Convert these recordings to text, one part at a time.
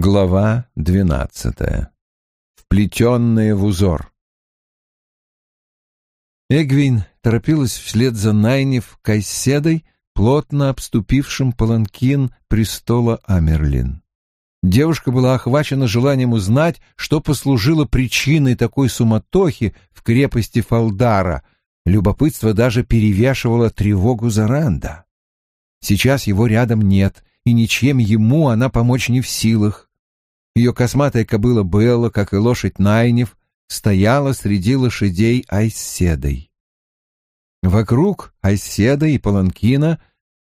Глава двенадцатая. Вплетенные в узор. Эгвин торопилась вслед за Найнев Кайседой, плотно обступившим паланкин престола Амерлин. Девушка была охвачена желанием узнать, что послужило причиной такой суматохи в крепости Фалдара. Любопытство даже перевешивало тревогу Заранда. Сейчас его рядом нет, и ничем ему она помочь не в силах. Ее косматая кобыла Белла, как и лошадь Найнев, стояла среди лошадей Айседой. Вокруг Айседа и Паланкина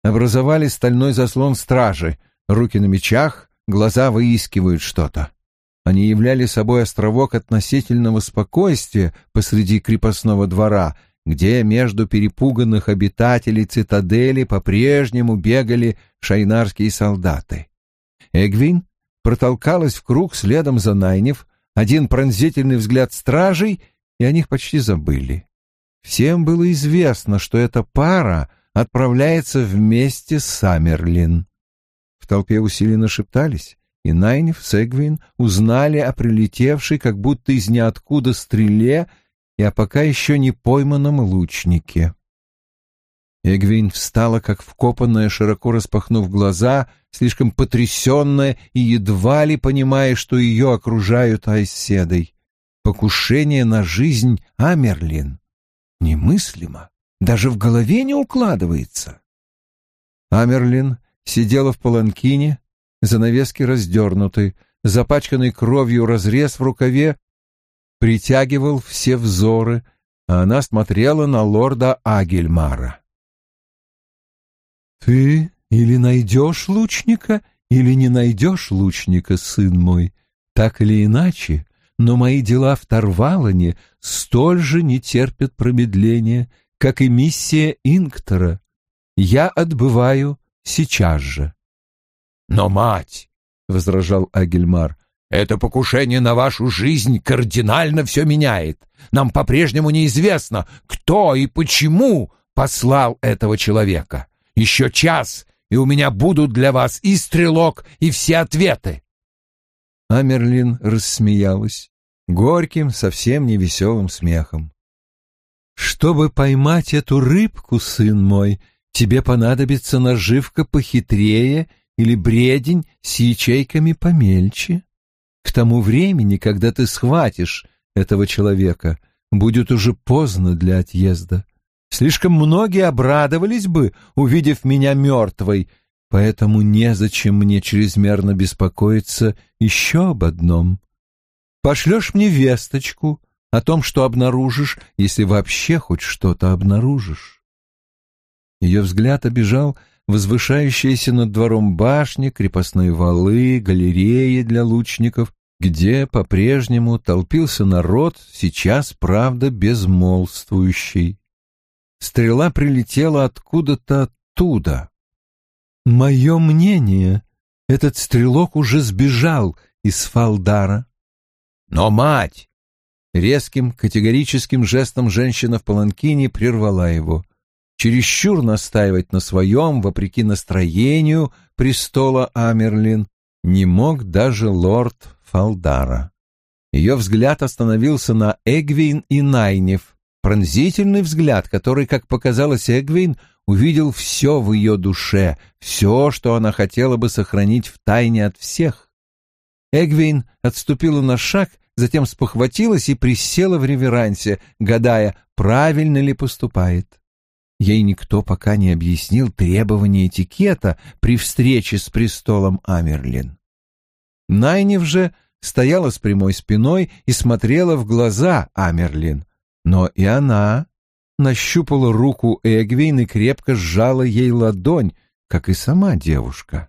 образовали стальной заслон стражи, руки на мечах, глаза выискивают что-то. Они являли собой островок относительного спокойствия посреди крепостного двора — где между перепуганных обитателей цитадели по-прежнему бегали шайнарские солдаты. Эгвин протолкалась в круг следом за Найнев, один пронзительный взгляд стражей, и о них почти забыли. Всем было известно, что эта пара отправляется вместе с Саммерлин. В толпе усиленно шептались, и Найнев с Эгвин узнали о прилетевшей как будто из ниоткуда стреле и о пока еще не пойманном лучнике. Эгвин встала, как вкопанная, широко распахнув глаза, слишком потрясенная и едва ли понимая, что ее окружают айседой. Покушение на жизнь Амерлин. Немыслимо. Даже в голове не укладывается. Амерлин сидела в паланкине, занавески раздернуты, запачканный кровью разрез в рукаве притягивал все взоры, а она смотрела на лорда Агельмара. «Ты или найдешь лучника, или не найдешь лучника, сын мой, так или иначе, но мои дела в Тарвалане столь же не терпят промедления, как и миссия Инктора. Я отбываю сейчас же». «Но, мать!» — возражал Агельмар. Это покушение на вашу жизнь кардинально все меняет. Нам по-прежнему неизвестно, кто и почему послал этого человека. Еще час, и у меня будут для вас и стрелок, и все ответы. Амерлин рассмеялась горьким, совсем невеселым смехом. «Чтобы поймать эту рыбку, сын мой, тебе понадобится наживка похитрее или бредень с ячейками помельче. К тому времени, когда ты схватишь этого человека, будет уже поздно для отъезда. Слишком многие обрадовались бы, увидев меня мертвой, поэтому незачем мне чрезмерно беспокоиться еще об одном. Пошлешь мне весточку о том, что обнаружишь, если вообще хоть что-то обнаружишь. Ее взгляд обижал возвышающиеся над двором башни, крепостные валы, галереи для лучников, где по-прежнему толпился народ, сейчас, правда, безмолвствующий. Стрела прилетела откуда-то оттуда. «Мое мнение, этот стрелок уже сбежал из Фалдара». «Но мать!» Резким, категорическим жестом женщина в паланкине прервала его чересчур настаивать на своем, вопреки настроению престола Амерлин, не мог даже лорд Фалдара. Ее взгляд остановился на Эгвин и Найнев, пронзительный взгляд, который, как показалось Эгвин, увидел все в ее душе, все, что она хотела бы сохранить в тайне от всех. Эгвин отступила на шаг, затем спохватилась и присела в реверансе, гадая, правильно ли поступает. Ей никто пока не объяснил требования этикета при встрече с престолом Амерлин. Найнев же стояла с прямой спиной и смотрела в глаза Амерлин, но и она нащупала руку Эгвин и крепко сжала ей ладонь, как и сама девушка.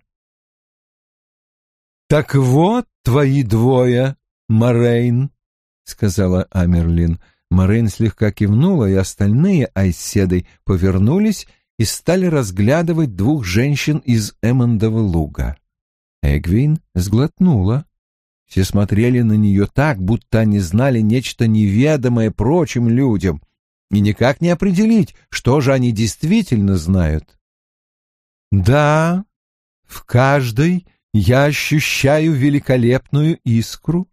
«Так вот твои двое, Морейн», — сказала Амерлин, — Морейн слегка кивнула, и остальные айседой повернулись и стали разглядывать двух женщин из Эммондова луга. Эгвин сглотнула. Все смотрели на нее так, будто они знали нечто неведомое прочим людям, и никак не определить, что же они действительно знают. «Да, в каждой я ощущаю великолепную искру,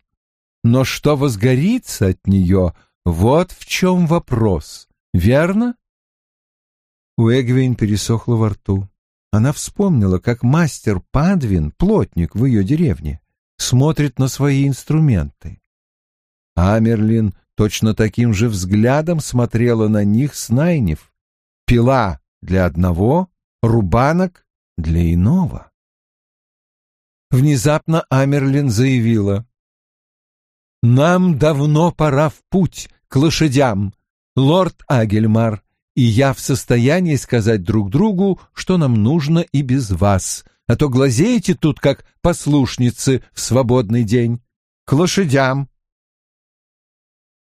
но что возгорится от нее, вот в чем вопрос, верно? У Эгвейн пересохло во рту. Она вспомнила, как мастер Падвин, плотник в ее деревне, смотрит на свои инструменты. Амерлин точно таким же взглядом смотрела на них с Найнев. Пила для одного, рубанок для иного. Внезапно Амерлин заявила. «Нам давно пора в путь, к лошадям, лорд Агельмар, и я в состоянии сказать друг другу, что нам нужно и без вас, а то глазеете тут, как послушницы в свободный день. К лошадям!»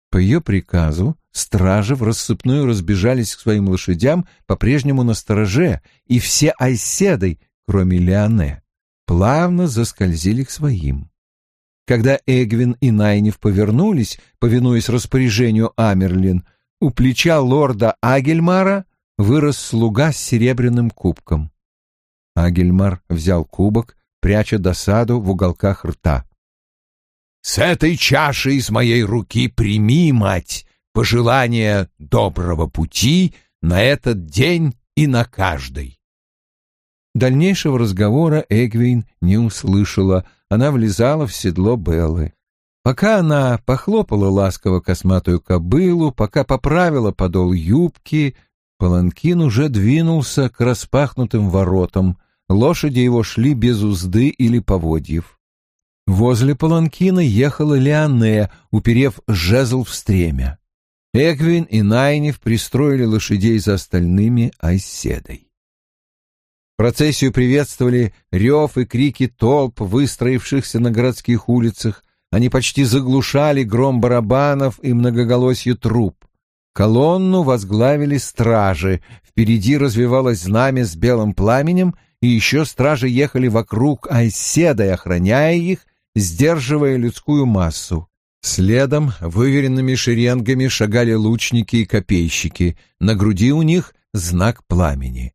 По ее приказу стражи в рассыпную разбежались к своим лошадям, по-прежнему на стороже, и все айседой, кроме Леоне, плавно заскользили к своим. Когда Эгвин и Найнев повернулись, повинуясь распоряжению Амерлин, у плеча лорда Агельмара вырос слуга с серебряным кубком. Агельмар взял кубок, пряча досаду в уголках рта. С этой чаши из моей руки прими, мать, пожелание доброго пути на этот день и на каждый. Дальнейшего разговора Эгвин не услышала, она влезала в седло Беллы. Пока она похлопала ласково косматую кобылу, пока поправила подол юбки, паланкин уже двинулся к распахнутым воротам, лошади его шли без узды или поводьев. Возле паланкина ехала Леоне, уперев жезл в стремя. Эгвин и Найнев пристроили лошадей за остальными айседой. Процессию приветствовали рев и крики толп, выстроившихся на городских улицах. Они почти заглушали гром барабанов и многоголосье труп. Колонну возглавили стражи, впереди развивалось знамя с белым пламенем, и еще стражи ехали вокруг айседой, охраняя их сдерживая людскую массу. Следом выверенными шеренгами шагали лучники и копейщики, на груди у них знак пламени.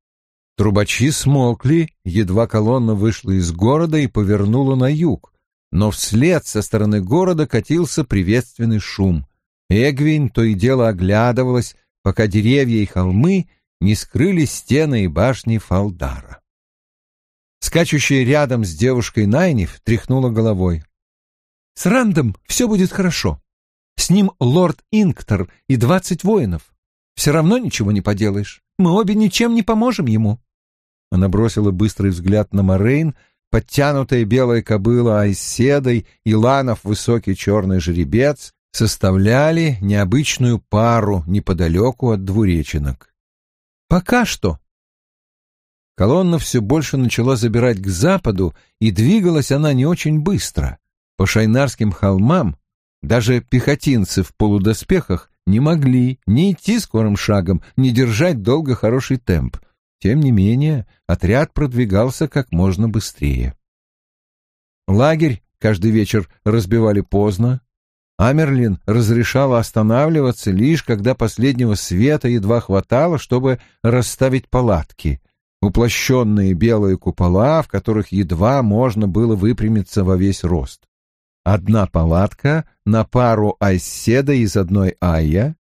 Трубачи смолкли, едва колонна вышла из города и повернула на юг, но вслед со стороны города катился приветственный шум. Эгвин то и дело оглядывалась, пока деревья и холмы не скрыли стены и башни Фалдара. Скачущая рядом с девушкой Найниф тряхнула головой. «С Рандом все будет хорошо. С ним лорд Инктор и двадцать воинов. Все равно ничего не поделаешь. Мы обе ничем не поможем ему». Она бросила быстрый взгляд на Морейн, подтянутая белая кобыла Айседой и Ланов высокий черный жеребец составляли необычную пару неподалеку от двуреченок. «Пока что», Колонна все больше начала забирать к западу, и двигалась она не очень быстро. По шайнарским холмам даже пехотинцы в полудоспехах не могли ни идти скорым шагом, ни держать долго хороший темп. Тем не менее, отряд продвигался как можно быстрее. Лагерь каждый вечер разбивали поздно. Амерлин разрешала останавливаться лишь когда последнего света едва хватало, чтобы расставить палатки — уплощенные белые купола, в которых едва можно было выпрямиться во весь рост. Одна палатка на пару айседа из одной айя,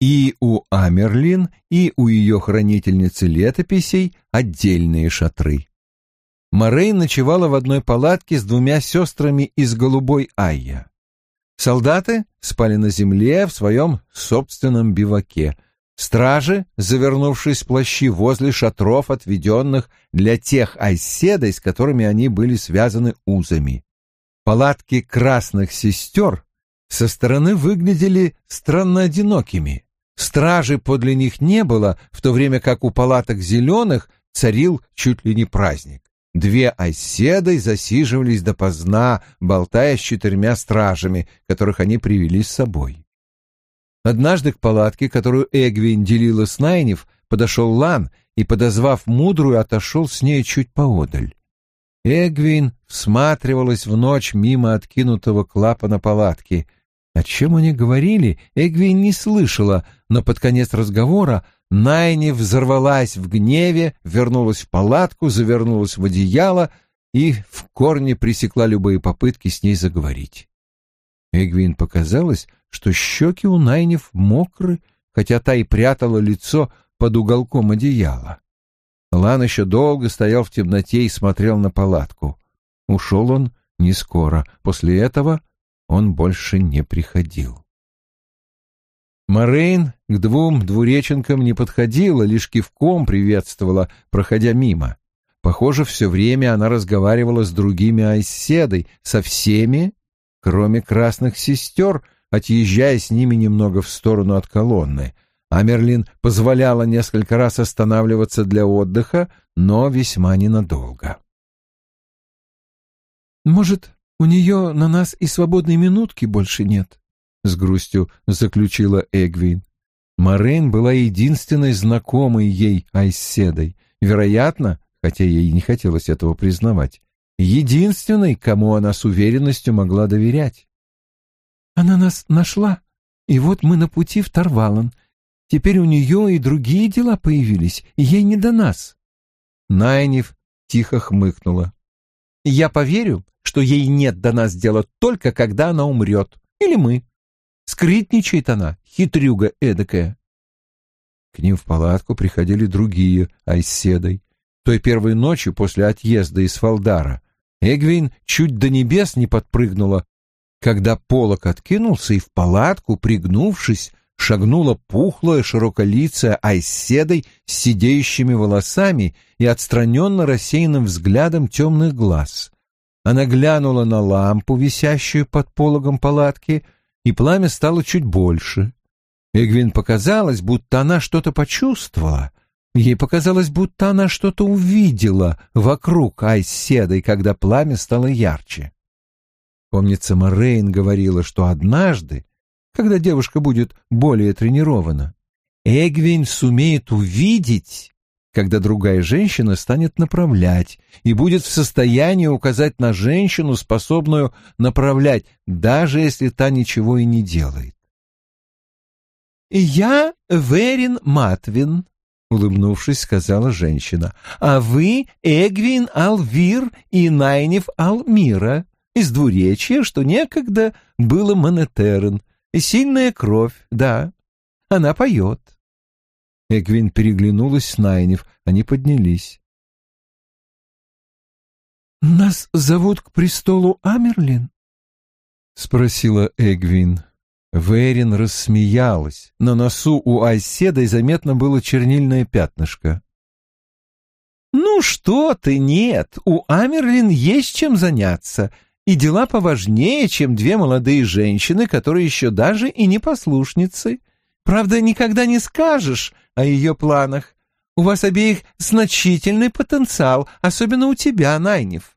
и у Амерлин, и у ее хранительницы летописей отдельные шатры. Морей ночевала в одной палатке с двумя сестрами из голубой айя. Солдаты спали на земле в своем собственном биваке — Стражи, завернувшись в плащи возле шатров, отведенных для тех айседой, с которыми они были связаны узами. Палатки красных сестер со стороны выглядели странно одинокими. Стражи подле них не было, в то время как у палаток зеленых царил чуть ли не праздник. Две оседой засиживались допоздна, болтая с четырьмя стражами, которых они привели с собой. Однажды к палатке, которую Эгвин делила с Найнев, подошел Лан и, подозвав мудрую, отошел с ней чуть поодаль. Эгвин всматривалась в ночь мимо откинутого клапана палатки. О чем они говорили, Эгвин не слышала, но под конец разговора Найни взорвалась в гневе, вернулась в палатку, завернулась в одеяло, и в корне пресекла любые попытки с ней заговорить. Эгвин показалось, что щеки у Найнев мокры, хотя та и прятала лицо под уголком одеяла. Лан еще долго стоял в темноте и смотрел на палатку. Ушел он не скоро. После этого он больше не приходил. Морейн к двум двуреченкам не подходила, лишь кивком приветствовала, проходя мимо. Похоже, все время она разговаривала с другими айседой, со всеми, кроме красных сестер, отъезжая с ними немного в сторону от колонны. Амерлин позволяла несколько раз останавливаться для отдыха, но весьма ненадолго. «Может, у нее на нас и свободной минутки больше нет?» — с грустью заключила Эгвин. Морейн была единственной знакомой ей Айседой. Вероятно, хотя ей не хотелось этого признавать, единственной, кому она с уверенностью могла доверять. «Она нас нашла, и вот мы на пути в Тарвалан. Теперь у нее и другие дела появились, и ей не до нас». Найнев тихо хмыкнула. «Я поверю, что ей нет до нас дела только когда она умрет, или мы. Скрытничает она, хитрюга эдакая». К ним в палатку приходили другие айседой той первой ночью после отъезда из Фалдара, Эгвин чуть до небес не подпрыгнула, когда полок откинулся и в палатку, пригнувшись, шагнула пухлая широколицая айседой с сидеющими волосами и отстраненно рассеянным взглядом темных глаз. Она глянула на лампу, висящую под пологом палатки, и пламя стало чуть больше. Эгвин показалось, будто она что-то почувствовала, Ей показалось, будто она что-то увидела вокруг Айседой, когда пламя стало ярче. Помнится, Морейн говорила, что однажды, когда девушка будет более тренирована, Эгвин сумеет увидеть, когда другая женщина станет направлять и будет в состоянии указать на женщину, способную направлять, даже если та ничего и не делает. «Я Верин Матвин», — улыбнувшись, сказала женщина. «А вы Эгвин Алвир и Найнев Алмира, из двуречья, что некогда было Монетерн. Сильная кровь, да. Она поет». Эгвин переглянулась с Найнев, они поднялись. «Нас зовут к престолу Амерлин?» — спросила Эгвин. Верин рассмеялась. На носу у Айседой заметно было чернильное пятнышко. «Ну что ты, нет, у Амерлин есть чем заняться, и дела поважнее, чем две молодые женщины, которые еще даже и не послушницы. Правда, никогда не скажешь о ее планах. У вас обеих значительный потенциал, особенно у тебя, Найнев.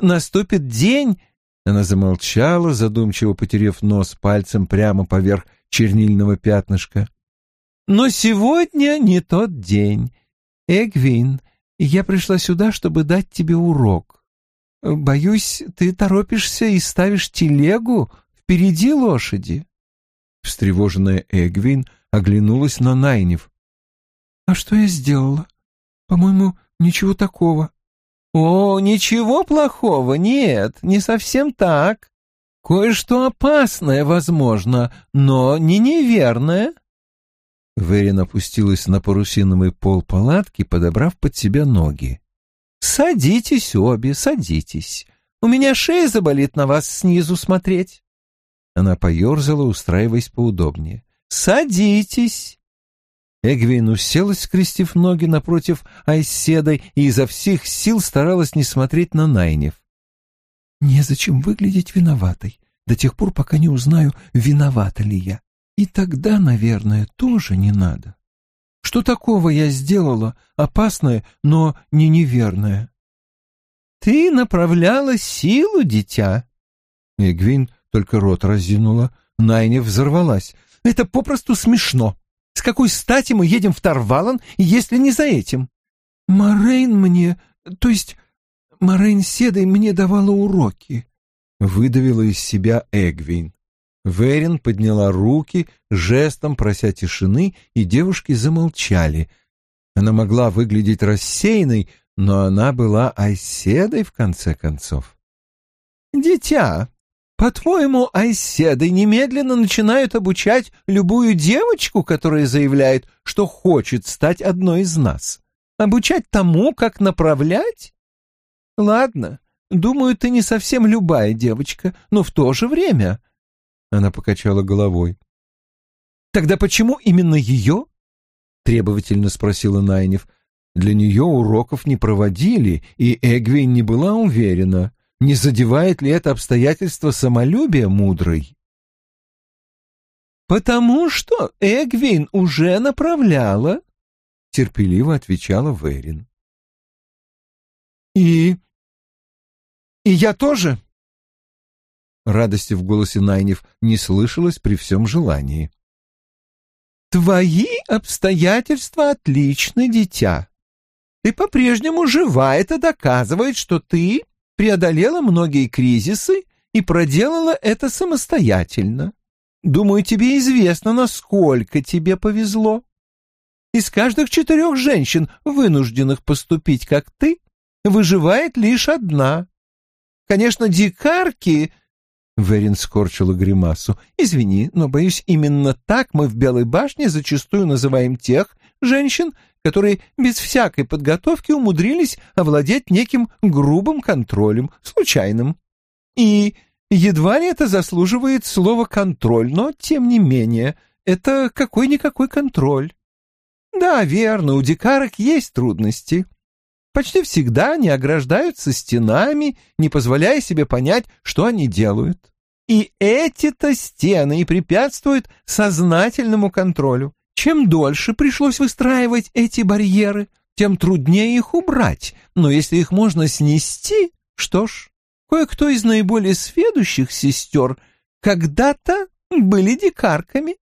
Наступит день, она замолчала, задумчиво потерев нос пальцем прямо поверх чернильного пятнышка. «Но сегодня не тот день. Эгвин, я пришла сюда, чтобы дать тебе урок. Боюсь, ты торопишься и ставишь телегу впереди лошади». Встревоженная Эгвин оглянулась на Найнев. «А что я сделала? По-моему, ничего такого». «О, ничего плохого, нет, не совсем так. Кое-что опасное, возможно, но не неверное». Верин опустилась на парусиновый пол палатки, подобрав под себя ноги. «Садитесь обе, садитесь. У меня шея заболит на вас снизу смотреть». Она поерзала, устраиваясь поудобнее. «Садитесь». Эгвин уселась, скрестив ноги напротив Айседой, и изо всех сил старалась не смотреть на Найнев. «Незачем выглядеть виноватой, до тех пор, пока не узнаю, виновата ли я. И тогда, наверное, тоже не надо. Что такого я сделала, опасное, но не неверное?» «Ты направляла силу, дитя!» Эгвин только рот разинула, Найнев взорвалась. «Это попросту смешно!» С какой стати мы едем в Тарвалан, если не за этим? Морейн мне, то есть Морейн Седой мне давала уроки. Выдавила из себя Эгвин. Верин подняла руки, жестом прося тишины, и девушки замолчали. Она могла выглядеть рассеянной, но она была айседой в конце концов. «Дитя, по-твоему, айседы немедленно начинают обучать любую девочку, которая заявляет, что хочет стать одной из нас? Обучать тому, как направлять? Ладно, думаю, ты не совсем любая девочка, но в то же время...» Она покачала головой. «Тогда почему именно ее?» — требовательно спросила Найнев. Для нее уроков не проводили, и Эгвин не была уверена, не задевает ли это обстоятельство самолюбия мудрой. «Потому что Эгвин уже направляла», — терпеливо отвечала Верин. «И... и я тоже?» Радости в голосе Найнев не слышалось при всем желании. «Твои обстоятельства отличны, дитя. Ты по-прежнему жива, это доказывает, что ты преодолела многие кризисы и проделала это самостоятельно. Думаю, тебе известно, насколько тебе повезло. Из каждых четырех женщин, вынужденных поступить как ты, выживает лишь одна. Конечно, дикарки Верин скорчила гримасу. «Извини, но, боюсь, именно так мы в Белой башне зачастую называем тех женщин, которые без всякой подготовки умудрились овладеть неким грубым контролем, случайным. И едва ли это заслуживает слова «контроль», но, тем не менее, это какой-никакой контроль. Да, верно, у дикарок есть трудности». Почти всегда они ограждаются стенами, не позволяя себе понять, что они делают. И эти-то стены и препятствуют сознательному контролю. Чем дольше пришлось выстраивать эти барьеры, тем труднее их убрать. Но если их можно снести, что ж, кое-кто из наиболее сведущих сестер когда-то были дикарками.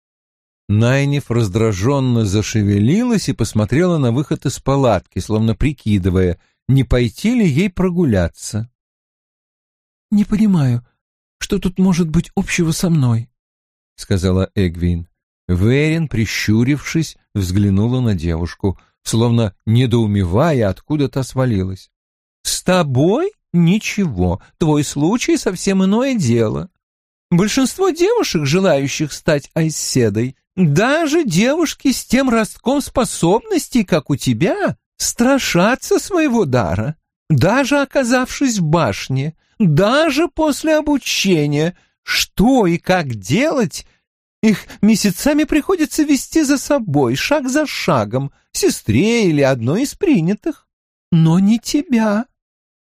Найниф раздраженно зашевелилась и посмотрела на выход из палатки, словно прикидывая, не пойти ли ей прогуляться. «Не понимаю, что тут может быть общего со мной?» — сказала Эгвин. Верин, прищурившись, взглянула на девушку, словно недоумевая, откуда та свалилась. «С тобой ничего, твой случай совсем иное дело. Большинство девушек, желающих стать айседой, даже девушки с тем ростком способностей, как у тебя, страшатся своего дара. Даже оказавшись в башне, даже после обучения, что и как делать, их месяцами приходится вести за собой, шаг за шагом, сестре или одной из принятых. Но не тебя.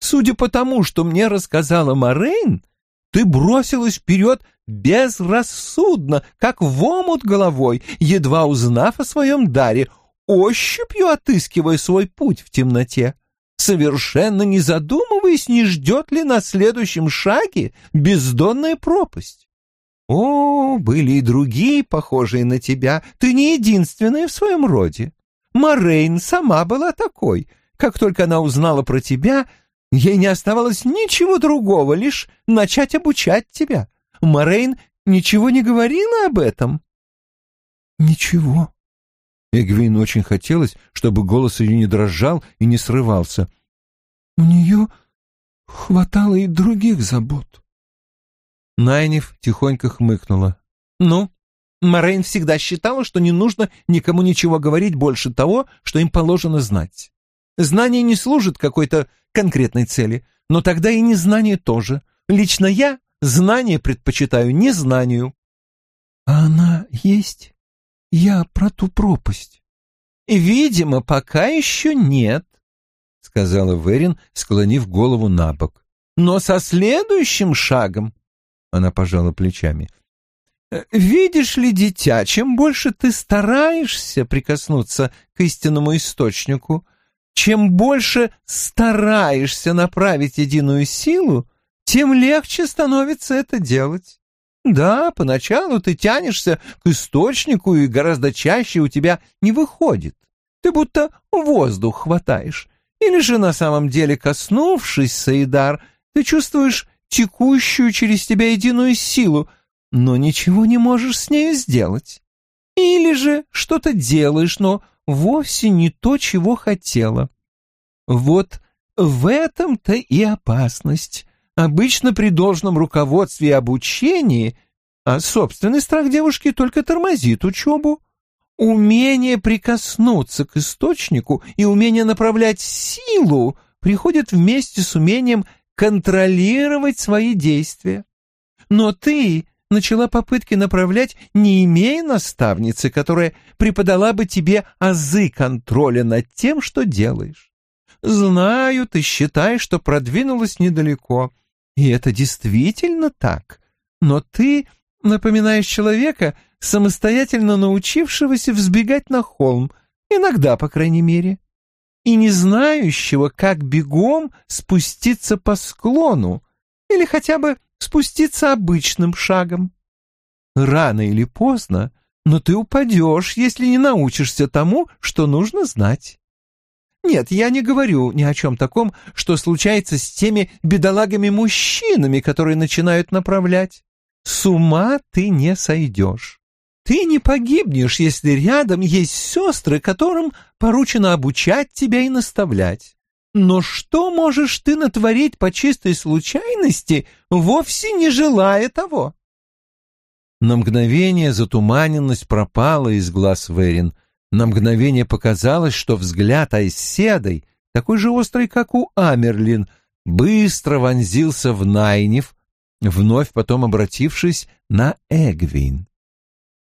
Судя по тому, что мне рассказала Морейн, ты бросилась вперед безрассудно, как в омут головой, едва узнав о своем даре, ощупью отыскивая свой путь в темноте, совершенно не задумываясь, не ждет ли на следующем шаге бездонная пропасть. О, были и другие, похожие на тебя, ты не единственная в своем роде. Морейн сама была такой. Как только она узнала про тебя, ей не оставалось ничего другого, лишь начать обучать тебя. Морейн ничего не говорила об этом?» «Ничего». Эгвин очень хотелось, чтобы голос ее не дрожал и не срывался. «У нее хватало и других забот». Найнев тихонько хмыкнула. «Ну, Морейн всегда считала, что не нужно никому ничего говорить больше того, что им положено знать. Знание не служит какой-то конкретной цели, но тогда и незнание тоже. Лично я Знание предпочитаю незнанию. А она есть? Я про ту пропасть. Видимо, пока еще нет, сказала Верин, склонив голову на бок. Но со следующим шагом, она пожала плечами, «Э, Видишь ли, дитя, чем больше ты стараешься прикоснуться к истинному источнику, чем больше стараешься направить единую силу, тем легче становится это делать. Да, поначалу ты тянешься к источнику, и гораздо чаще у тебя не выходит. Ты будто воздух хватаешь. Или же на самом деле, коснувшись Саидар, ты чувствуешь текущую через тебя единую силу, но ничего не можешь с нею сделать. Или же что-то делаешь, но вовсе не то, чего хотела. Вот в этом-то и опасность. Обычно при должном руководстве и обучении, а собственный страх девушки только тормозит учебу, умение прикоснуться к источнику и умение направлять силу приходят вместе с умением контролировать свои действия. Но ты начала попытки направлять, не имея наставницы, которая преподала бы тебе азы контроля над тем, что делаешь. Знаю, ты считаешь, что продвинулась недалеко, и это действительно так. Но ты напоминаешь человека, самостоятельно научившегося взбегать на холм, иногда, по крайней мере, и не знающего, как бегом спуститься по склону или хотя бы спуститься обычным шагом. Рано или поздно, но ты упадешь, если не научишься тому, что нужно знать. Нет, я не говорю ни о чем таком, что случается с теми бедолагами-мужчинами, которые начинают направлять. С ума ты не сойдешь. Ты не погибнешь, если рядом есть сестры, которым поручено обучать тебя и наставлять. Но что можешь ты натворить по чистой случайности, вовсе не желая того? На мгновение затуманенность пропала из глаз Верин. На мгновение показалось, что взгляд Айседой, такой же острый, как у Амерлин, быстро вонзился в Найнев, вновь потом обратившись на Эгвин.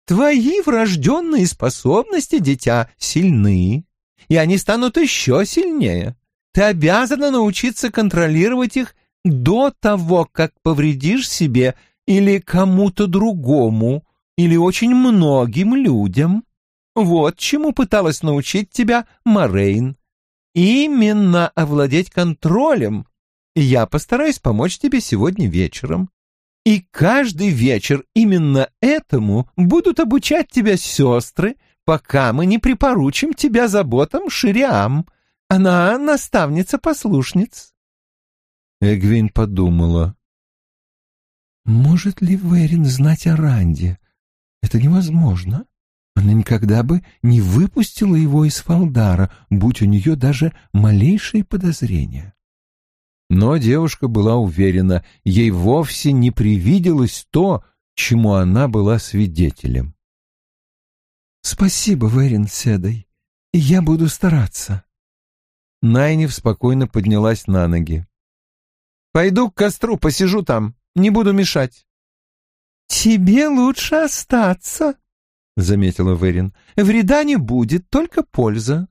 «Твои врожденные способности, дитя, сильны, и они станут еще сильнее. Ты обязана научиться контролировать их до того, как повредишь себе или кому-то другому, или очень многим людям. Вот чему пыталась научить тебя Морейн. Именно овладеть контролем. Я постараюсь помочь тебе сегодня вечером. И каждый вечер именно этому будут обучать тебя сестры, пока мы не припоручим тебя заботам Шириам — она наставница послушниц. Эгвин подумала. Может ли Верин знать о Ранде? Это невозможно. Она никогда бы не выпустила его из Фалдара, будь у нее даже малейшие подозрения. Но девушка была уверена, ей вовсе не привиделось то, чему она была свидетелем. «Спасибо, Верин Седой, и я буду стараться». Найнев спокойно поднялась на ноги. «Пойду к костру, посижу там, не буду мешать». «Тебе лучше остаться», — заметила Верин. «Вреда не будет, только польза.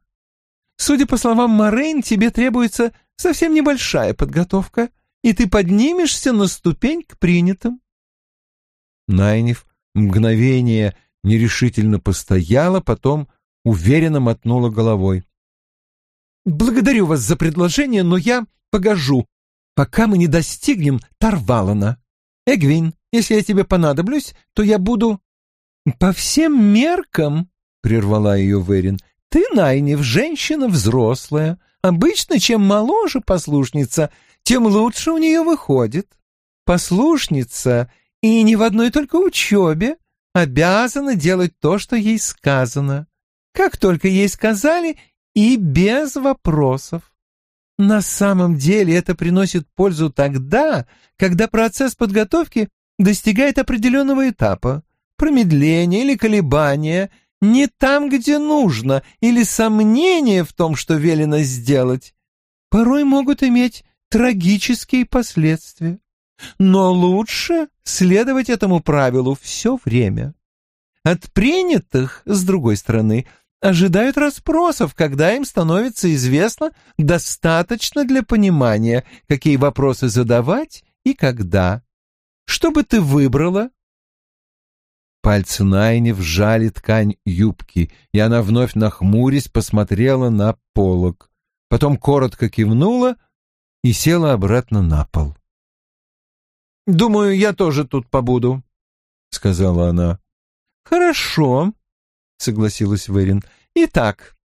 Судя по словам Морейн, тебе требуется совсем небольшая подготовка, и ты поднимешься на ступень к принятым». Найнев мгновение нерешительно постояла, потом уверенно мотнула головой. «Благодарю вас за предложение, но я погожу, пока мы не достигнем Тарвалана. Эгвин, если я тебе понадоблюсь, то я буду...» «По всем меркам», — прервала ее Верин, — «ты, Найнев, женщина взрослая. Обычно, чем моложе послушница, тем лучше у нее выходит. Послушница, и не в одной только учебе, обязана делать то, что ей сказано. Как только ей сказали, и без вопросов. На самом деле это приносит пользу тогда, когда процесс подготовки достигает определенного этапа. Промедление или колебания не там, где нужно, или сомнения в том, что велено сделать, порой могут иметь трагические последствия. Но лучше следовать этому правилу все время. От принятых, с другой стороны, ожидают расспросов, когда им становится известно достаточно для понимания, какие вопросы задавать и когда. Что бы ты выбрала? Пальцы Найни вжали ткань юбки, и она вновь нахмурясь посмотрела на полог. Потом коротко кивнула и села обратно на пол. «Думаю, я тоже тут побуду», — сказала она. «Хорошо», — согласилась Верин. «Итак,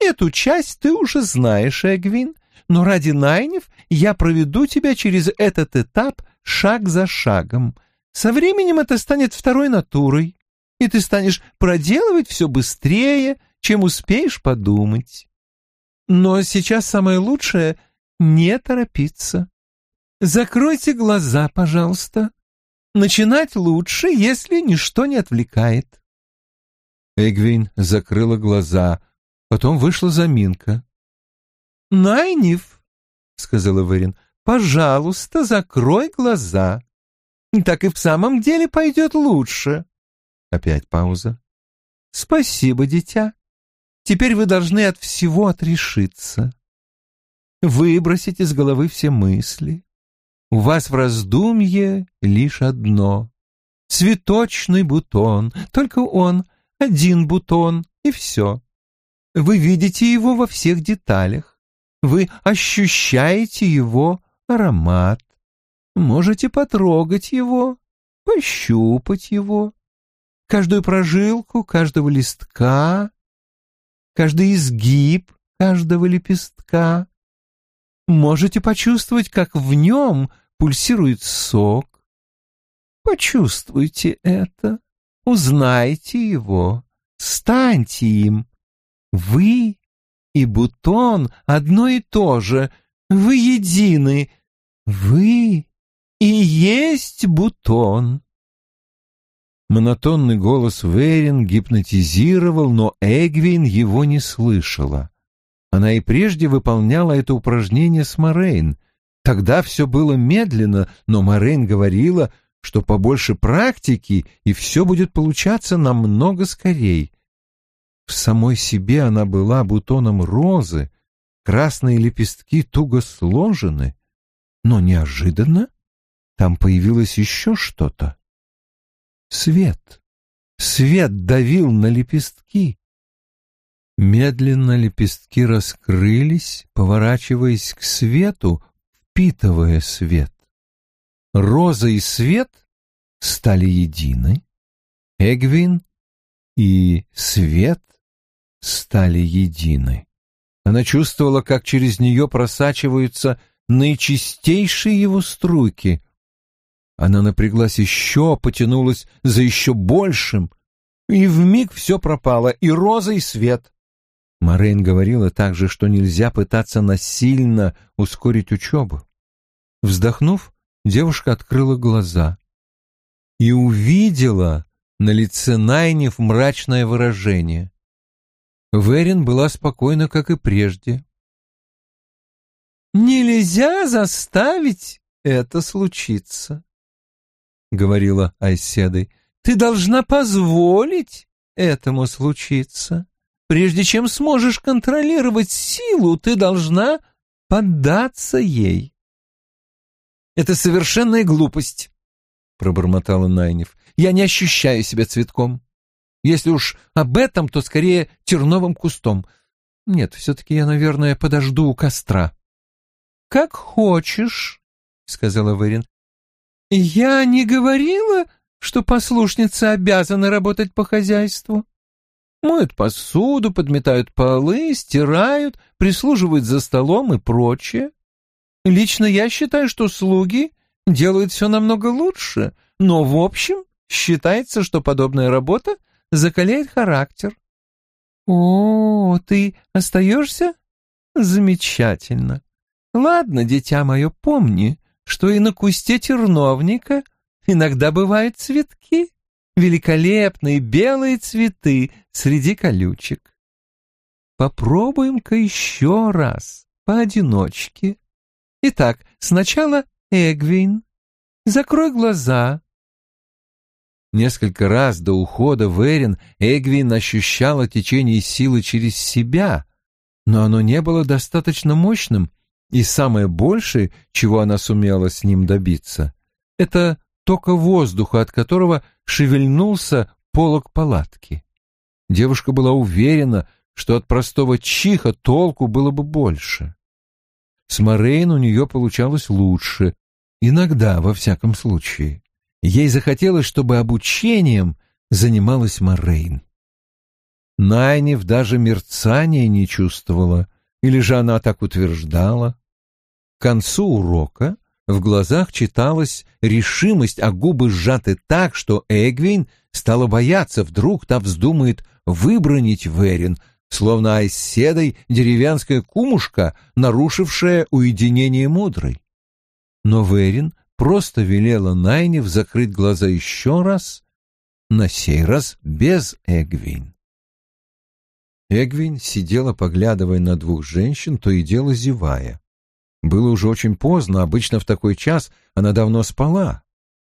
эту часть ты уже знаешь, Эгвин, но ради Найнев я проведу тебя через этот этап шаг за шагом. Со временем это станет второй натурой, и ты станешь проделывать все быстрее, чем успеешь подумать». Но сейчас самое лучшее — не торопиться. Закройте глаза, пожалуйста. Начинать лучше, если ничто не отвлекает. Эгвин закрыла глаза, потом вышла заминка. «Найниф», — сказала Верин, — «пожалуйста, закрой глаза. Так и в самом деле пойдет лучше». Опять пауза. «Спасибо, дитя. Теперь вы должны от всего отрешиться. Выбросить из головы все мысли. У вас в раздумье лишь одно — цветочный бутон, только он, один бутон, и все. Вы видите его во всех деталях. Вы ощущаете его аромат. Можете потрогать его, пощупать его. Каждую прожилку каждого листка, каждый изгиб каждого лепестка. Можете почувствовать, как в нем пульсирует сок. Почувствуйте это, узнайте его, станьте им. Вы и бутон одно и то же, вы едины, вы и есть бутон. Монотонный голос Верин гипнотизировал, но Эгвин его не слышала. Она и прежде выполняла это упражнение с Морейн. Тогда все было медленно, но Морейн говорила, что побольше практики, и все будет получаться намного скорей. В самой себе она была бутоном розы, красные лепестки туго сложены, но неожиданно там появилось еще что-то. Свет. Свет давил на лепестки. Медленно лепестки раскрылись, поворачиваясь к свету, впитывая свет. Роза и свет стали едины. Эгвин и свет стали едины. Она чувствовала, как через нее просачиваются наичистейшие его струйки. Она напряглась еще, потянулась за еще большим, и вмиг все пропало, и роза, и свет. Морейн говорила также, что нельзя пытаться насильно ускорить учебу. Вздохнув, девушка открыла глаза и увидела на лице Найнев мрачное выражение. Верин была спокойна, как и прежде. «Нельзя заставить это случиться», — говорила Айседой. «Ты должна позволить этому случиться». Прежде чем сможешь контролировать силу, ты должна поддаться ей. Это совершенная глупость, пробормотала Найнев. Я не ощущаю себя цветком. Если уж об этом, то скорее терновым кустом. Нет, все-таки я, наверное, подожду у костра. Как хочешь, сказала Верин. Я не говорила, что послушница обязана работать по хозяйству. Моют посуду, подметают полы, стирают, прислуживают за столом и прочее. Лично я считаю, что слуги делают все намного лучше, но в общем считается, что подобная работа закаляет характер. О, ты остаешься? Замечательно. Ладно, дитя мое, помни, что и на кусте терновника иногда бывают цветки великолепные белые цветы среди колючек. Попробуем-ка еще раз, поодиночке. Итак, сначала Эгвин. Закрой глаза. Несколько раз до ухода в Эрин Эгвин ощущала течение силы через себя, но оно не было достаточно мощным, и самое большее, чего она сумела с ним добиться, это тока воздуха, от которого шевельнулся полог палатки. Девушка была уверена, что от простого чиха толку было бы больше. С Морейн у нее получалось лучше, иногда, во всяком случае. Ей захотелось, чтобы обучением занималась Морейн. Найнев даже мерцания не чувствовала, или же она так утверждала. К концу урока в глазах читалась решимость, а губы сжаты так, что Эгвин стала бояться, вдруг та вздумает выбронить Верин, словно айседой деревенская кумушка, нарушившая уединение мудрой. Но Верин просто велела Найнев закрыть глаза еще раз, на сей раз без Эгвин. Эгвин сидела, поглядывая на двух женщин, то и дело зевая. Было уже очень поздно, обычно в такой час она давно спала.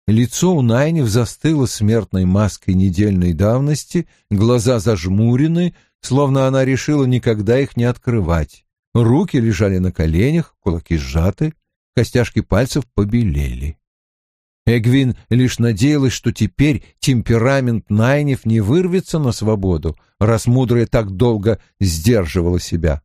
Лицо у Найнев застыло смертной маской недельной давности, глаза зажмурены, словно она решила никогда их не открывать. Руки лежали на коленях, кулаки сжаты, костяшки пальцев побелели. Эгвин лишь надеялась, что теперь темперамент Найнев не вырвется на свободу, раз мудрая так долго сдерживала себя.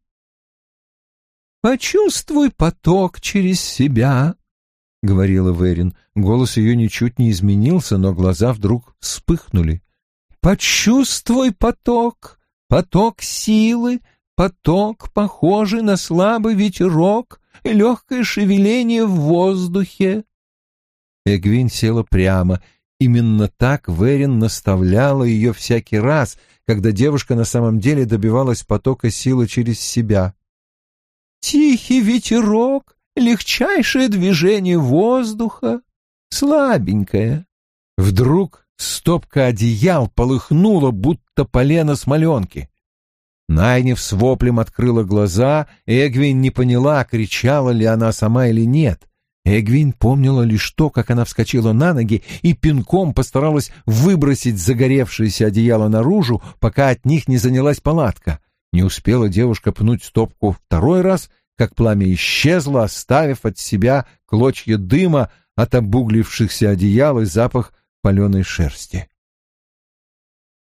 «Почувствуй поток через себя», — говорила Верин. Голос ее ничуть не изменился, но глаза вдруг вспыхнули. «Почувствуй поток, поток силы, поток, похожий на слабый ветерок, легкое шевеление в воздухе». Эгвин села прямо. Именно так Верин наставляла ее всякий раз, когда девушка на самом деле добивалась потока силы через себя. «Тихий ветерок, легчайшее движение воздуха, слабенькое». Вдруг стопка одеял полыхнула, будто полено смоленки. Найнев с воплем открыла глаза, Эгвин не поняла, кричала ли она сама или нет. Эгвин помнила лишь то, как она вскочила на ноги и пинком постаралась выбросить загоревшееся одеяло наружу, пока от них не занялась палатка. Не успела девушка пнуть стопку второй раз, как пламя исчезло, оставив от себя клочья дыма от обуглившихся одеял и запах паленой шерсти.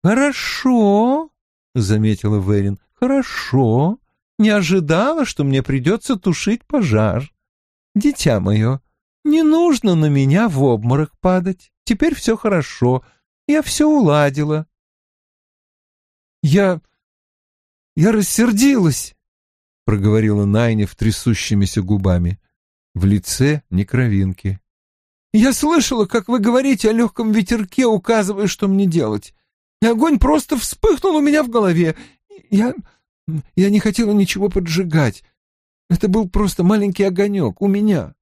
«Хорошо», — заметила Верин, — «хорошо. Не ожидала, что мне придется тушить пожар. Дитя мое, не нужно на меня в обморок падать. Теперь все хорошо. Я все уладила. Я... я рассердилась, — проговорила Найнев трясущимися губами. В лице не кровинки. Я слышала, как вы говорите о легком ветерке, указывая, что мне делать. И огонь просто вспыхнул у меня в голове. Я... я не хотела ничего поджигать. Это был просто маленький огонек у меня.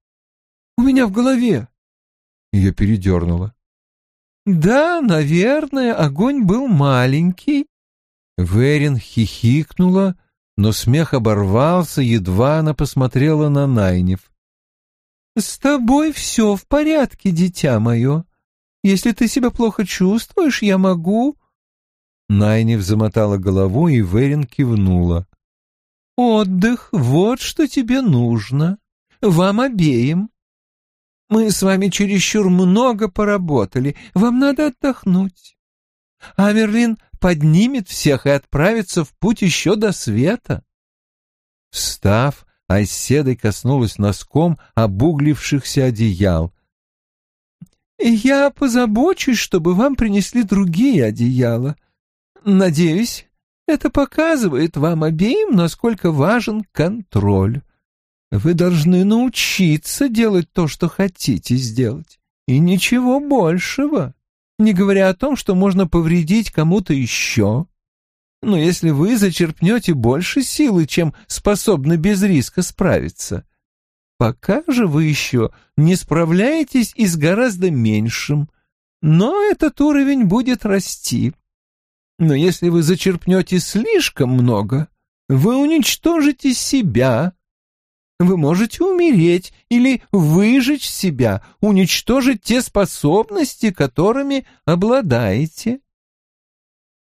У меня в голове. Ее передернуло. Да, наверное, огонь был маленький. Верин хихикнула, но смех оборвался, едва она посмотрела на Найнев. «С тобой все в порядке, дитя мое. Если ты себя плохо чувствуешь, я могу...» Найнев замотала головой, и Верин кивнула. Отдых — вот что тебе нужно. Вам обеим. Мы с вами чересчур много поработали. Вам надо отдохнуть. Амерлин поднимет всех и отправится в путь еще до света. Встав, Айседой коснулась носком обуглившихся одеял. «Я позабочусь, чтобы вам принесли другие одеяла. Надеюсь, это показывает вам обеим, насколько важен контроль. Вы должны научиться делать то, что хотите сделать, и ничего большего, не говоря о том, что можно повредить кому-то еще. Но если вы зачерпнете больше силы, чем способны без риска справиться, пока же вы еще не справляетесь и с гораздо меньшим, но этот уровень будет расти. Но если вы зачерпнете слишком много, вы уничтожите себя. Вы можете умереть или выжечь себя, уничтожить те способности, которыми обладаете.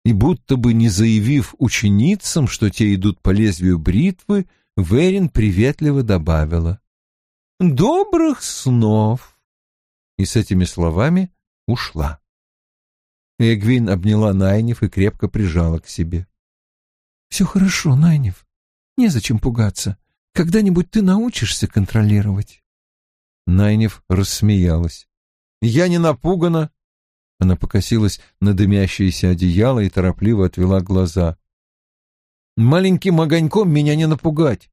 И будто бы не заявив ученицам, что те идут по лезвию бритвы, Верин приветливо добавила «Добрых снов!» и с этими словами ушла. Эгвин обняла Найнев и крепко прижала к себе. «Все хорошо, Найнев. Незачем пугаться. Когда-нибудь ты научишься контролировать». Найнев рассмеялась. «Я не напугана». Она покосилась на дымящееся одеяло и торопливо отвела глаза. «Маленьким огоньком меня не напугать».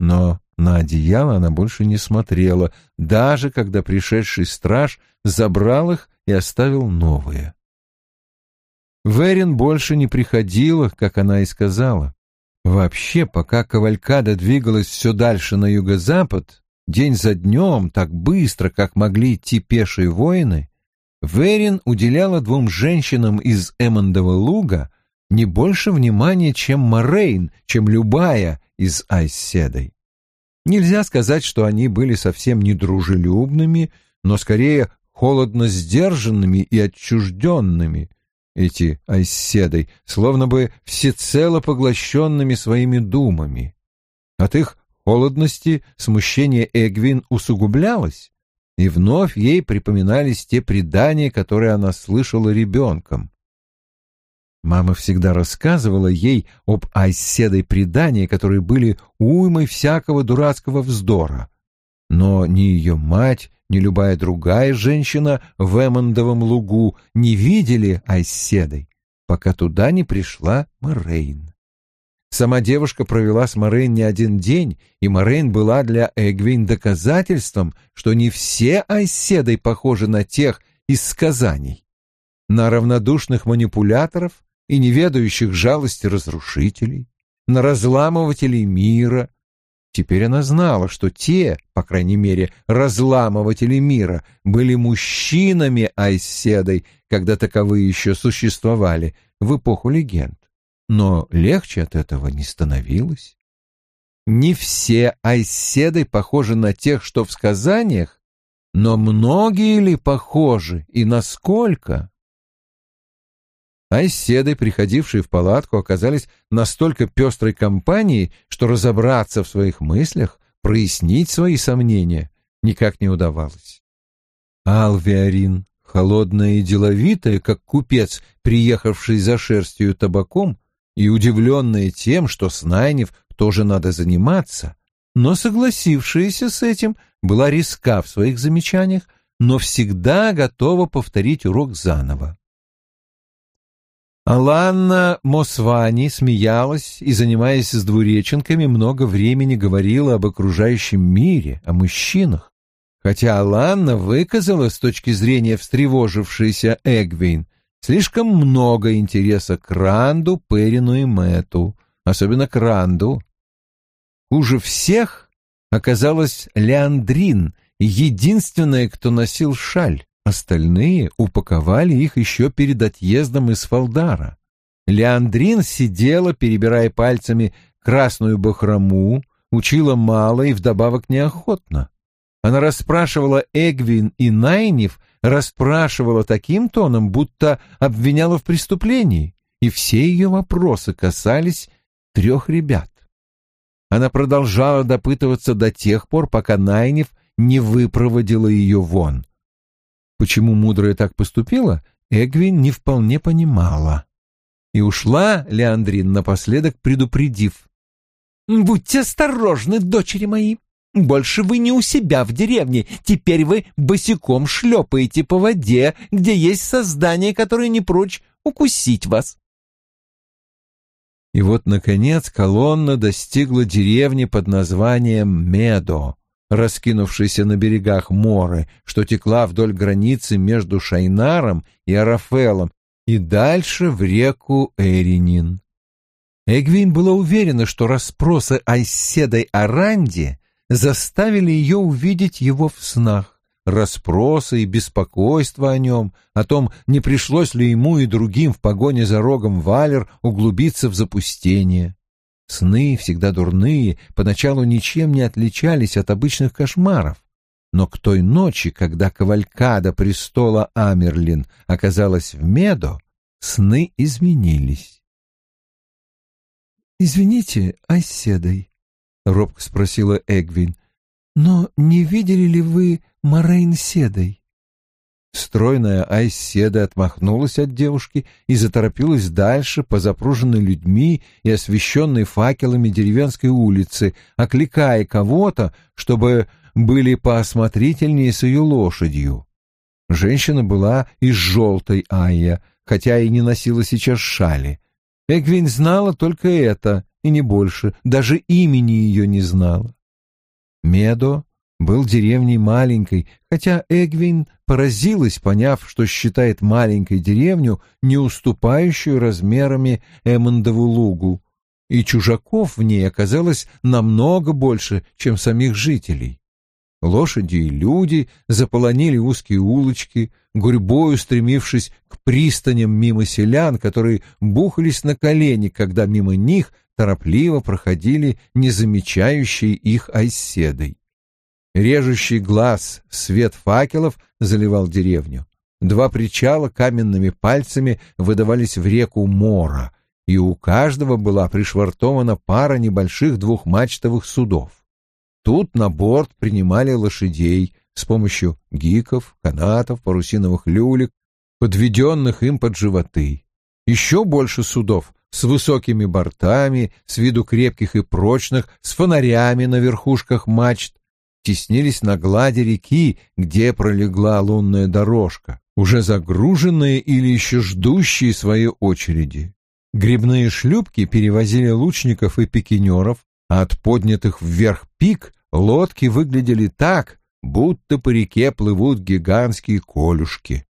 Но на одеяло она больше не смотрела, даже когда пришедший страж забрал их и оставил новые. Верин больше не приходила, как она и сказала. Вообще, пока Кавалькада двигалась все дальше на юго-запад, день за днем, так быстро, как могли идти пешие воины, Верин уделяла двум женщинам из Эммондова луга не больше внимания, чем Морейн, чем любая из Айседой. Нельзя сказать, что они были совсем недружелюбными, но скорее холодно сдержанными и отчужденными, эти айседой, словно бы всецело поглощенными своими думами. От их холодности смущение Эгвин усугублялось, и вновь ей припоминались те предания, которые она слышала ребенком. Мама всегда рассказывала ей об айседой предания, которые были уймой всякого дурацкого вздора. Но ни ее мать, ни любая другая женщина в Эммондовом лугу не видели Айз Седай, пока туда не пришла Морейн. Сама девушка провела с Морейн не один день, и Морейн была для Эгвейн доказательством, что не все Айз Седай похожи на тех из сказаний, на равнодушных манипуляторов и неведающих жалости разрушителей, на разламывателей мира, Теперь она знала, что те, по крайней мере, разламыватели мира, были мужчинами Айседой, когда таковые еще существовали в эпоху легенд. Но легче от этого не становилось. Не все Айседы похожи на тех, что в сказаниях, но многие ли похожи и насколько? Айседы, приходившие в палатку, оказались настолько пестрой компанией, что разобраться в своих мыслях, прояснить свои сомнения никак не удавалось. Алвиарин, холодная и деловитая, как купец, приехавший за шерстью табаком, и удивленная тем, что с Найнев тоже надо заниматься, но согласившаяся с этим, была риска в своих замечаниях, но всегда готова повторить урок заново. Аланна Мосвани смеялась и, занимаясь с двуреченками, много времени говорила об окружающем мире, о мужчинах. Хотя Аланна выказала с точки зрения встревожившейся Эгвейн слишком много интереса к Ранду, Перину и Мэту, особенно к Ранду. Хуже всех оказалась Леандрин, единственная, кто носил шаль. Остальные упаковали их еще перед отъездом из Фалдара. Леандрин сидела, перебирая пальцами красную бахрому, учила мало и вдобавок неохотно. Она расспрашивала Эгвин и Найниф, расспрашивала таким тоном, будто обвиняла в преступлении, и все ее вопросы касались трех ребят. Она продолжала допытываться до тех пор, пока Найниф не выпроводила ее вон. Почему мудрая так поступила, Эгвин не вполне понимала. И ушла Леандрин напоследок, предупредив. «Будьте осторожны, дочери мои. Больше вы не у себя в деревне. Теперь вы босиком шлепаете по воде, где есть создание, которое не прочь укусить вас». И вот, наконец, колонна достигла деревни под названием Медо, раскинувшейся на берегах Моры, что текла вдоль границы между Шайнаром и Арафелом, и дальше в реку Эринин. Эгвин была уверена, что расспросы Айседой о Ранде заставили ее увидеть его в снах. Расспросы и беспокойство о нем, о том, не пришлось ли ему и другим в погоне за рогом Валер углубиться в запустение. Сны, всегда дурные, поначалу ничем не отличались от обычных кошмаров. Но к той ночи, когда кавалькада престола Амерлин оказалась в Медо, сны изменились. «Извините, Айседой», — робко спросила Эгвин, — «но не видели ли вы Морейн Седой?» Стройная Айседа отмахнулась от девушки и заторопилась дальше по запруженной людьми и освещенной факелами деревенской улицы, окликая кого-то, чтобы были поосмотрительнее с ее лошадью. Женщина была из желтой Айя, хотя и не носила сейчас шали. Эгвин знала только это, и не больше, даже имени ее не знала. Медо был деревней маленькой, хотя Эгвин поразилась, поняв, что считает маленькой деревню, не уступающую размерами Эммондову лугу, и чужаков в ней оказалось намного больше, чем самих жителей. Лошади и люди заполонили узкие улочки, гурьбой устремившись к пристаням мимо селян, которые бухались на колени, когда мимо них торопливо проходили незамечающие их айседой. Режущий глаз свет факелов заливал деревню. Два причала каменными пальцами выдавались в реку Мора, и у каждого была пришвартована пара небольших двухмачтовых судов. Тут на борт принимали лошадей с помощью гиков, канатов, парусиновых люлек, подведенных им под животы. Еще больше судов с высокими бортами, с виду крепких и прочных, с фонарями на верхушках мачт, теснились на глади реки, где пролегла лунная дорожка, уже загруженные или еще ждущие своей очереди. Грибные шлюпки перевозили лучников и пикинеров, а от поднятых вверх пик лодки выглядели так, будто по реке плывут гигантские колюшки.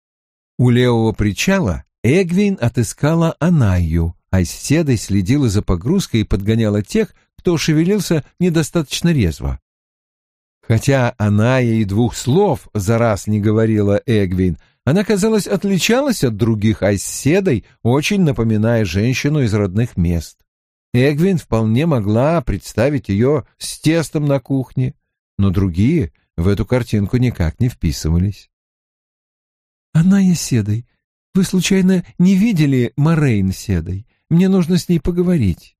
У левого причала Эгвин отыскала Анаю, а седой следила за погрузкой и подгоняла тех, кто шевелился недостаточно резво. Хотя она ей двух слов за раз не говорила Эгвин, она, казалось, отличалась от других айседой, очень напоминая женщину из родных мест. Эгвин вполне могла представить ее с тестом на кухне, но другие в эту картинку никак не вписывались. «Она и Седой. Вы, случайно, не видели Морейн Седой? Мне нужно с ней поговорить».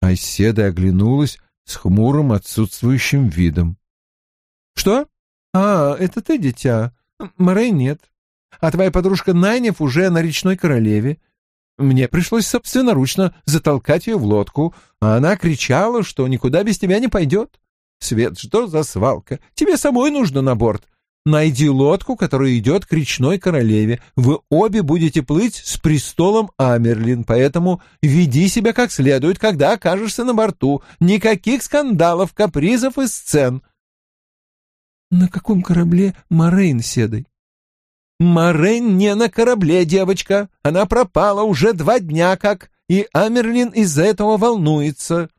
Айседа оглянулась с хмурым отсутствующим видом. «Что? А, это ты, дитя. Морей нет. А твоя подружка Найнев уже на речной королеве. Мне пришлось собственноручно затолкать ее в лодку, а она кричала, что никуда без тебя не пойдет. Свет, что за свалка? Тебе самой нужно на борт. Найди лодку, которая идет к речной королеве. Вы обе будете плыть с престолом Амерлин, поэтому веди себя как следует, когда окажешься на борту. Никаких скандалов, капризов и сцен. На каком корабле Морейн Седай? Морейн не на корабле, девочка. Она пропала уже два дня как, и Амерлин из-за этого волнуется.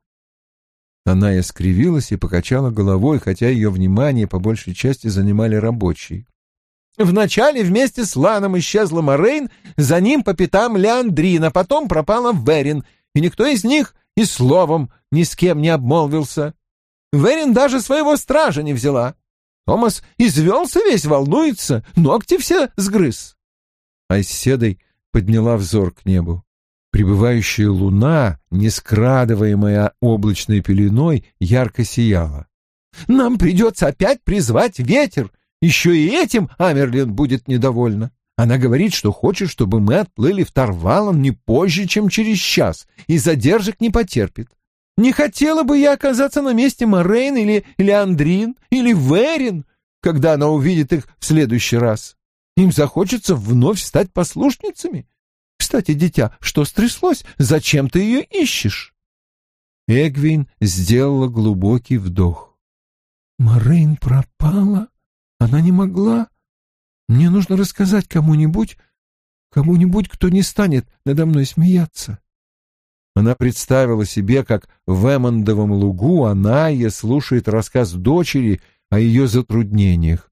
Анайя скривилась и покачала головой, хотя ее внимание по большей части занимали рабочие. Вначале вместе с Ланом исчезла Морейн, за ним по пятам Лиандрин, потом пропала Верин, и никто из них и словом ни с кем не обмолвился. Верин даже своего стража не взяла. Томас извелся весь, волнуется, ногти все сгрыз. Айседой подняла взор к небу. Прибывающая луна, не скрадываемая облачной пеленой, ярко сияла. «Нам придется опять призвать ветер. Еще и этим Амерлин будет недовольна. Она говорит, что хочет, чтобы мы отплыли в Тарвалан не позже, чем через час, и задержек не потерпит. Не хотела бы я оказаться на месте Морейн или Леандрин или Верин, когда она увидит их в следующий раз. Им захочется вновь стать послушницами. Кстати, дитя, что стряслось? Зачем ты ее ищешь?» Эгвин сделала глубокий вдох. «Морейн пропала? Она не могла? Мне нужно рассказать кому-нибудь, кому-нибудь, кто не станет надо мной смеяться». Она представила себе, как в Эммондовом лугу Аная слушает рассказ дочери о ее затруднениях.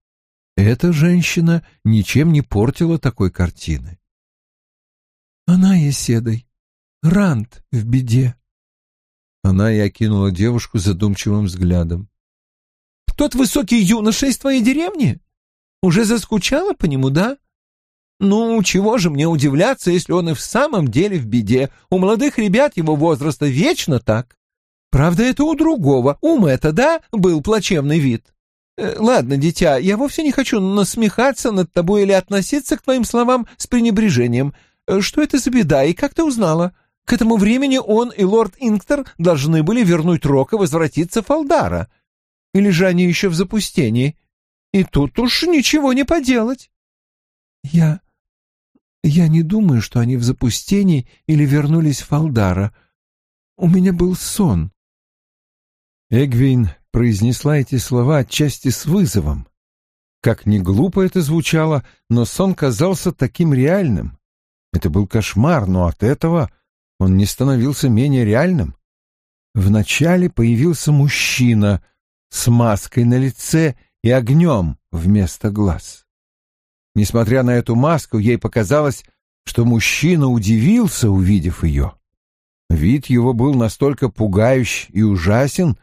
Эта женщина ничем не портила такой картины. Она седой. Рант в беде. Она и окинула девушку задумчивым взглядом. «Тот высокий юноша из твоей деревни? Уже заскучала по нему, да? Ну, чего же мне удивляться, если он и в самом деле в беде. У молодых ребят его возраста вечно так. Правда, это у другого. У Мэтта, да, был плачевный вид. Э, ладно, дитя, я вовсе не хочу насмехаться над тобой или относиться к твоим словам с пренебрежением. Э, что это за беда и как ты узнала? К этому времени он и лорд Инктор должны были вернуть Рок и возвратиться в Алдара. Или же они еще в запустении? И тут уж ничего не поделать. Я я не думаю, что они в запустении или вернулись в Алдара. У меня был сон. Эгвин произнесла эти слова отчасти с вызовом. Как ни глупо это звучало, но сон казался таким реальным. Это был кошмар, но от этого он не становился менее реальным. Вначале появился мужчина с маской на лице и огнем вместо глаз. Несмотря на эту маску, ей показалось, что мужчина удивился, увидев ее. Вид его был настолько пугающий и ужасен,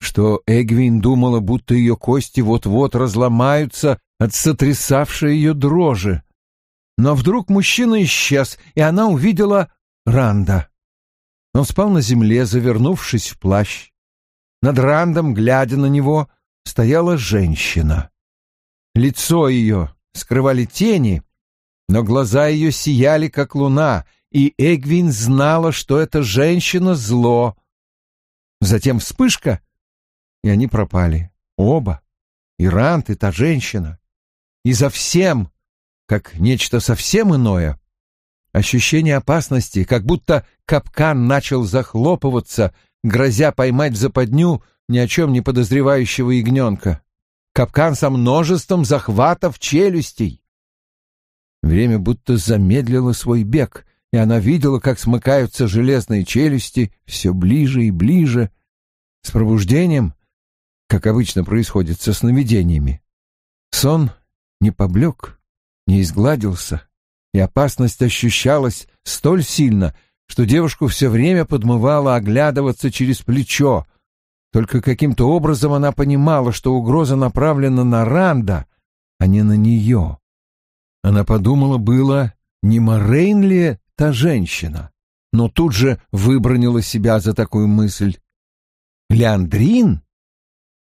что Эгвин думала, будто ее кости вот-вот разломаются от сотрясавшей ее дрожи. Но вдруг мужчина исчез, и она увидела Ранда. Он спал на земле, завернувшись в плащ. Над Рандом, глядя на него, стояла женщина. Лицо ее скрывали тени, но глаза ее сияли, как луна, и Эгвин знала, что эта женщина — зло. Затем вспышка, и они пропали. Оба. И Рант, и та женщина. И за всем, как нечто совсем иное, ощущение опасности, как будто капкан начал захлопываться, грозя поймать в западню ни о чем не подозревающего ягненка. Капкан со множеством захватов челюстей. Время будто замедлило свой бег, и она видела, как смыкаются железные челюсти все ближе и ближе. С пробуждением, как обычно происходит со сновидениями, сон не поблек, не изгладился, и опасность ощущалась столь сильно, что девушку все время подмывало оглядываться через плечо. Только каким-то образом она понимала, что угроза направлена на Ранда, а не на нее. Она подумала было, не Морейн ли та женщина, но тут же выбронила себя за такую мысль. Леандрин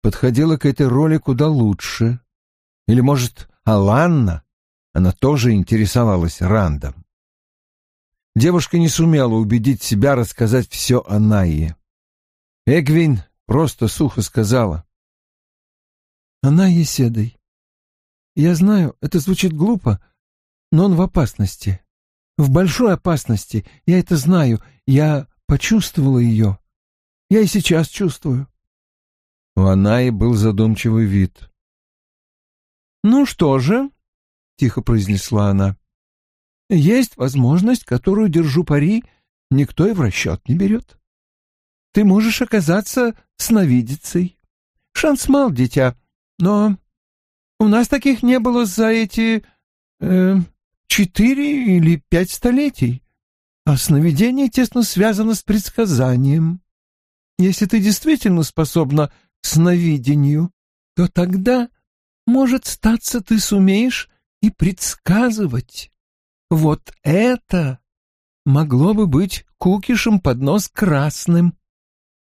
подходила к этой роли куда лучше. Или, может, Аланна? Она тоже интересовалась Рандом. Девушка не сумела убедить себя рассказать все о Найе. Эгвин просто сухо сказала. «Она еседой. Я знаю, это звучит глупо, но он в опасности. В большой опасности. Я это знаю. Я почувствовала ее. Я и сейчас чувствую». У Анаи был задумчивый вид. «Ну что же?» — тихо произнесла она. Есть возможность, которую, держу пари, никто и в расчет не берет. Ты можешь оказаться сновидицей. Шанс мал, дитя, но у нас таких не было за эти э, четыре или пять столетий, а сновидение тесно связано с предсказанием. Если ты действительно способна к сновидению, то тогда, может, статься ты сумеешь и предсказывать. Вот это могло бы быть кукишем под нос красным.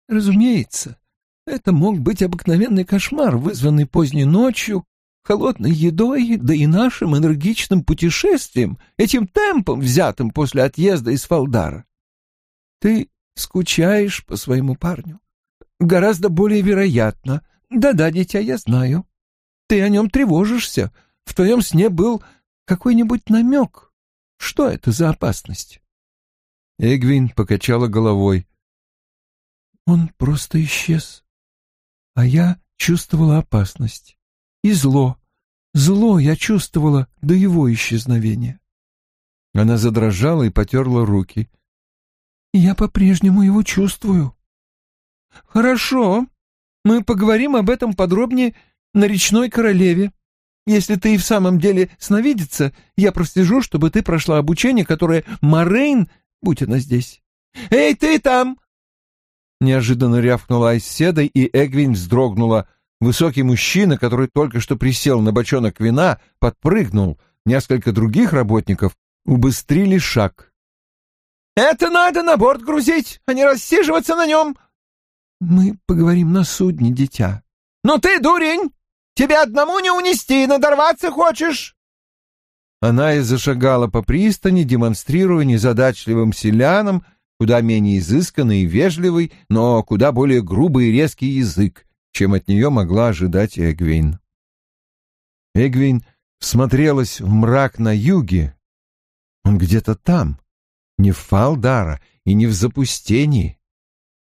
Разумеется, это мог быть обыкновенный кошмар, вызванный поздней ночью, холодной едой, да и нашим энергичным путешествием, этим темпом, взятым после отъезда из Фалдара. Ты скучаешь по своему парню. Гораздо более вероятно. Да-да, дитя, я знаю. Ты о нем тревожишься. В твоем сне был какой-нибудь намек, что это за опасность? Эгвин покачала головой. Он просто исчез. А я чувствовала опасность. И зло. Зло я чувствовала до его исчезновения. Она задрожала и потерла руки. Я по-прежнему его чувствую. Хорошо. Мы поговорим об этом подробнее на речной королеве. Если ты и в самом деле сновидица, я прослежу, чтобы ты прошла обучение, которое Морейн, будь она здесь. Эй, ты там!» Неожиданно рявкнула Айседа, и Эгвин вздрогнула. Высокий мужчина, который только что присел на бочонок вина, подпрыгнул. Несколько других работников убыстрили шаг. «Это надо на борт грузить, а не рассиживаться на нем!» «Мы поговорим на судне, дитя». «Ну ты дурень! Тебя одному не унести, надорваться хочешь?» Она и зашагала по пристани, демонстрируя незадачливым селянам куда менее изысканный и вежливый, но куда более грубый и резкий язык, чем от нее могла ожидать Эгвин. Эгвин смотрелась в мрак на юге. Он где-то там, не в Фалдара и не в запустении.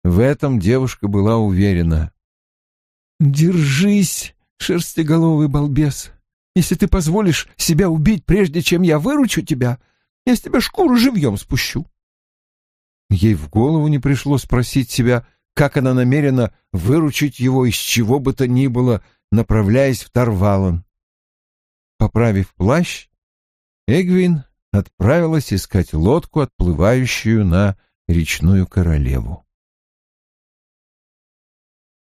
В этом девушка была уверена. «Держись, шерстеголовый балбес. Если ты позволишь себя убить, прежде чем я выручу тебя, я с тебя шкуру живьем спущу». Ей в голову не пришло спросить себя, как она намерена выручить его из чего бы то ни было, направляясь в Тарвалан. Поправив плащ, Эгвин отправилась искать лодку, отплывающую на речную королеву.